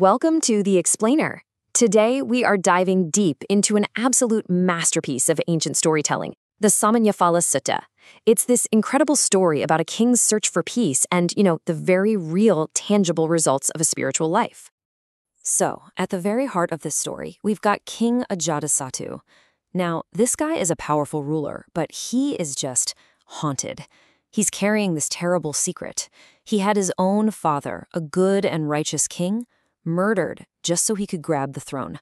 Welcome to The Explainer. Today, we are diving deep into an absolute masterpiece of ancient storytelling, the Samanyaphala Sutta. It's this incredible story about a king's search for peace and, you know, the very real, tangible results of a spiritual life. So, at the very heart of this story, we've got King Ajatasattu. Now, this guy is a powerful ruler, but he is just haunted. He's carrying this terrible secret. He had his own father, a good and righteous king, murdered just so he could grab the throne.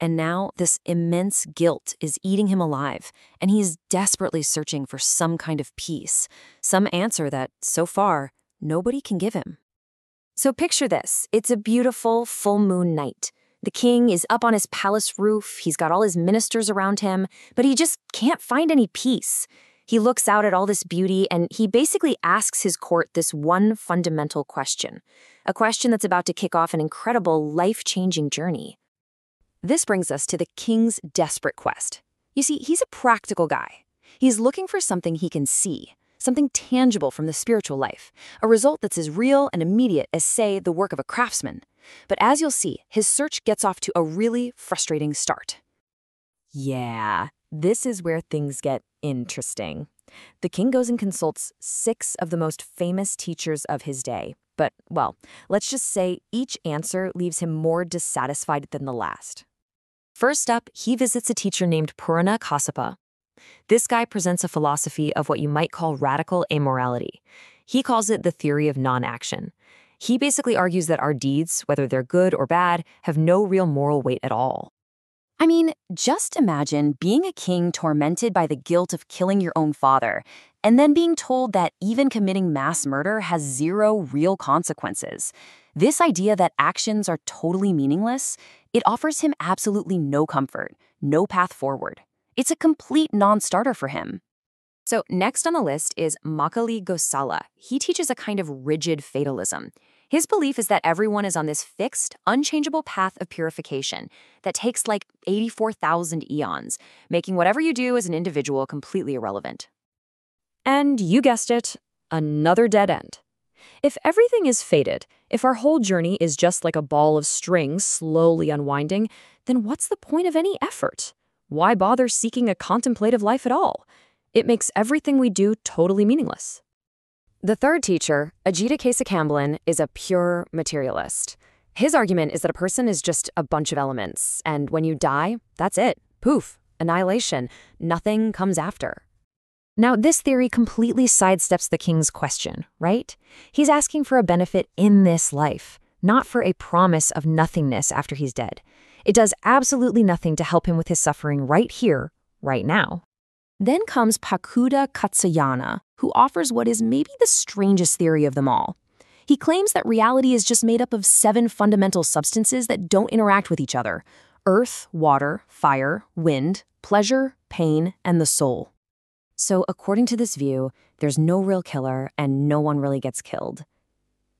And now this immense guilt is eating him alive, and he's desperately searching for some kind of peace, some answer that, so far, nobody can give him. So picture this it's a beautiful full moon night. The king is up on his palace roof, he's got all his ministers around him, but he just can't find any peace. He looks out at all this beauty and he basically asks his court this one fundamental question a question that's about to kick off an incredible, life changing journey. This brings us to the king's desperate quest. You see, he's a practical guy. He's looking for something he can see, something tangible from the spiritual life, a result that's as real and immediate as, say, the work of a craftsman. But as you'll see, his search gets off to a really frustrating start. Yeah, this is where things get interesting. The king goes and consults six of the most famous teachers of his day. But, well, let's just say each answer leaves him more dissatisfied than the last. First up, he visits a teacher named Purana Kassapa. This guy presents a philosophy of what you might call radical amorality. He calls it the theory of non action. He basically argues that our deeds, whether they're good or bad, have no real moral weight at all. I mean, just imagine being a king tormented by the guilt of killing your own father, and then being told that even committing mass murder has zero real consequences. This idea that actions are totally meaningless, it offers him absolutely no comfort, no path forward. It's a complete non-starter for him. So next on the list is Makkhali Gosala. He teaches a kind of rigid fatalism. His belief is that everyone is on this fixed, unchangeable path of purification that takes like 84,000 eons, making whatever you do as an individual completely irrelevant. And you guessed it, another dead end. If everything is fated, if our whole journey is just like a ball of string slowly unwinding, then what's the point of any effort? Why bother seeking a contemplative life at all? It makes everything we do totally meaningless. The third teacher, Ajita Kesakambalan, is a pure materialist. His argument is that a person is just a bunch of elements, and when you die, that's it. Poof, annihilation. Nothing comes after. Now, this theory completely sidesteps the king's question, right? He's asking for a benefit in this life, not for a promise of nothingness after he's dead. It does absolutely nothing to help him with his suffering right here, right now. Then comes Pakuda Katsayana, who offers what is maybe the strangest theory of them all. He claims that reality is just made up of seven fundamental substances that don't interact with each other earth, water, fire, wind, pleasure, pain, and the soul. So, according to this view, there's no real killer and no one really gets killed.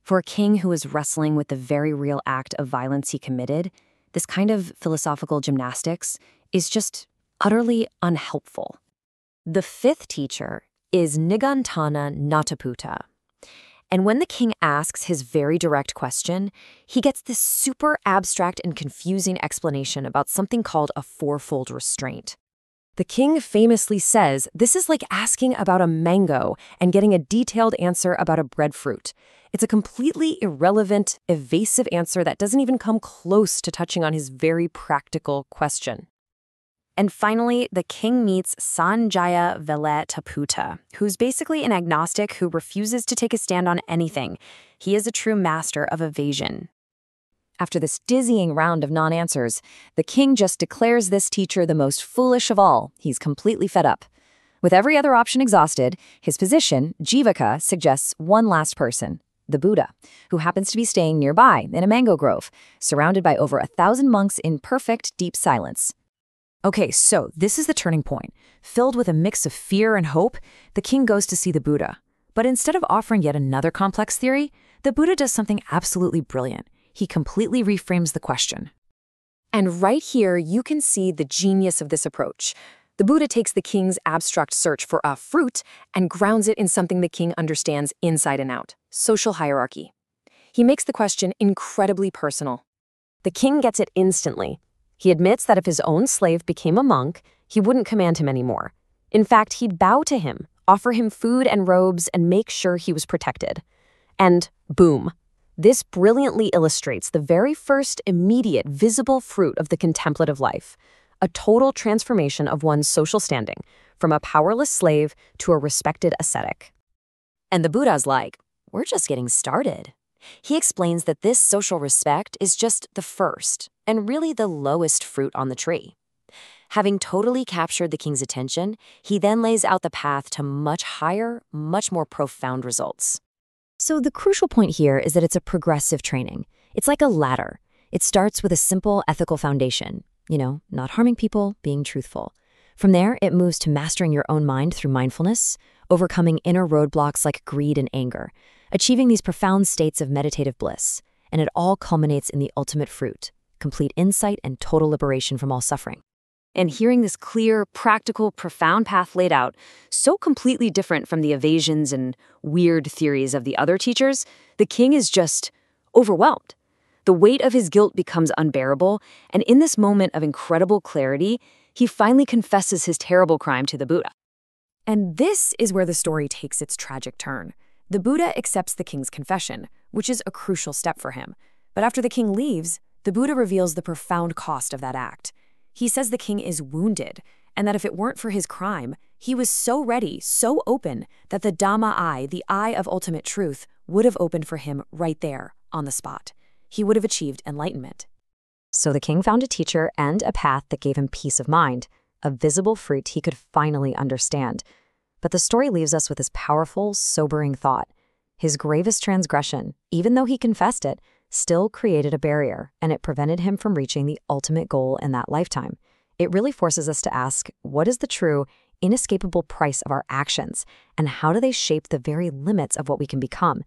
For a king who is wrestling with the very real act of violence he committed, this kind of philosophical gymnastics is just utterly unhelpful. The fifth teacher is Nigantha Nataputta. And when the king asks his very direct question, he gets this super abstract and confusing explanation about something called a fourfold restraint. The king famously says this is like asking about a mango and getting a detailed answer about a breadfruit. It's a completely irrelevant, evasive answer that doesn't even come close to touching on his very practical question. And finally, the king meets Sanjaya Velataputta, who's basically an agnostic who refuses to take a stand on anything. He is a true master of evasion. After this dizzying round of non answers, the king just declares this teacher the most foolish of all. He's completely fed up. With every other option exhausted, his position, Jivaka, suggests one last person, the Buddha, who happens to be staying nearby in a mango grove, surrounded by over a thousand monks in perfect deep silence. Okay, so this is the turning point. Filled with a mix of fear and hope, the king goes to see the Buddha. But instead of offering yet another complex theory, the Buddha does something absolutely brilliant. He completely reframes the question. And right here, you can see the genius of this approach. The Buddha takes the king's abstract search for a fruit and grounds it in something the king understands inside and out social hierarchy. He makes the question incredibly personal. The king gets it instantly. He admits that if his own slave became a monk, he wouldn't command him anymore. In fact, he'd bow to him, offer him food and robes, and make sure he was protected. And boom. This brilliantly illustrates the very first immediate visible fruit of the contemplative life a total transformation of one's social standing, from a powerless slave to a respected ascetic. And the Buddha's like, we're just getting started. He explains that this social respect is just the first, and really the lowest fruit on the tree. Having totally captured the king's attention, he then lays out the path to much higher, much more profound results. So the crucial point here is that it's a progressive training. It's like a ladder. It starts with a simple ethical foundation, you know, not harming people, being truthful. From there, it moves to mastering your own mind through mindfulness, overcoming inner roadblocks like greed and anger, achieving these profound states of meditative bliss, and it all culminates in the ultimate fruit complete insight and total liberation from all suffering. And hearing this clear, practical, profound path laid out, so completely different from the evasions and weird theories of the other teachers, the king is just overwhelmed. The weight of his guilt becomes unbearable, and in this moment of incredible clarity, he finally confesses his terrible crime to the Buddha. And this is where the story takes its tragic turn. The Buddha accepts the king's confession, which is a crucial step for him. But after the king leaves, the Buddha reveals the profound cost of that act. He says the king is wounded, and that if it weren't for his crime, he was so ready, so open, that the Dhamma eye, the eye of ultimate truth, would have opened for him right there, on the spot. He would have achieved enlightenment. So the king found a teacher and a path that gave him peace of mind, a visible fruit he could finally understand. But the story leaves us with this powerful, sobering thought. His gravest transgression, even though he confessed it, still created a barrier, and it prevented him from reaching the ultimate goal in that lifetime. It really forces us to ask what is the true, inescapable price of our actions, and how do they shape the very limits of what we can become?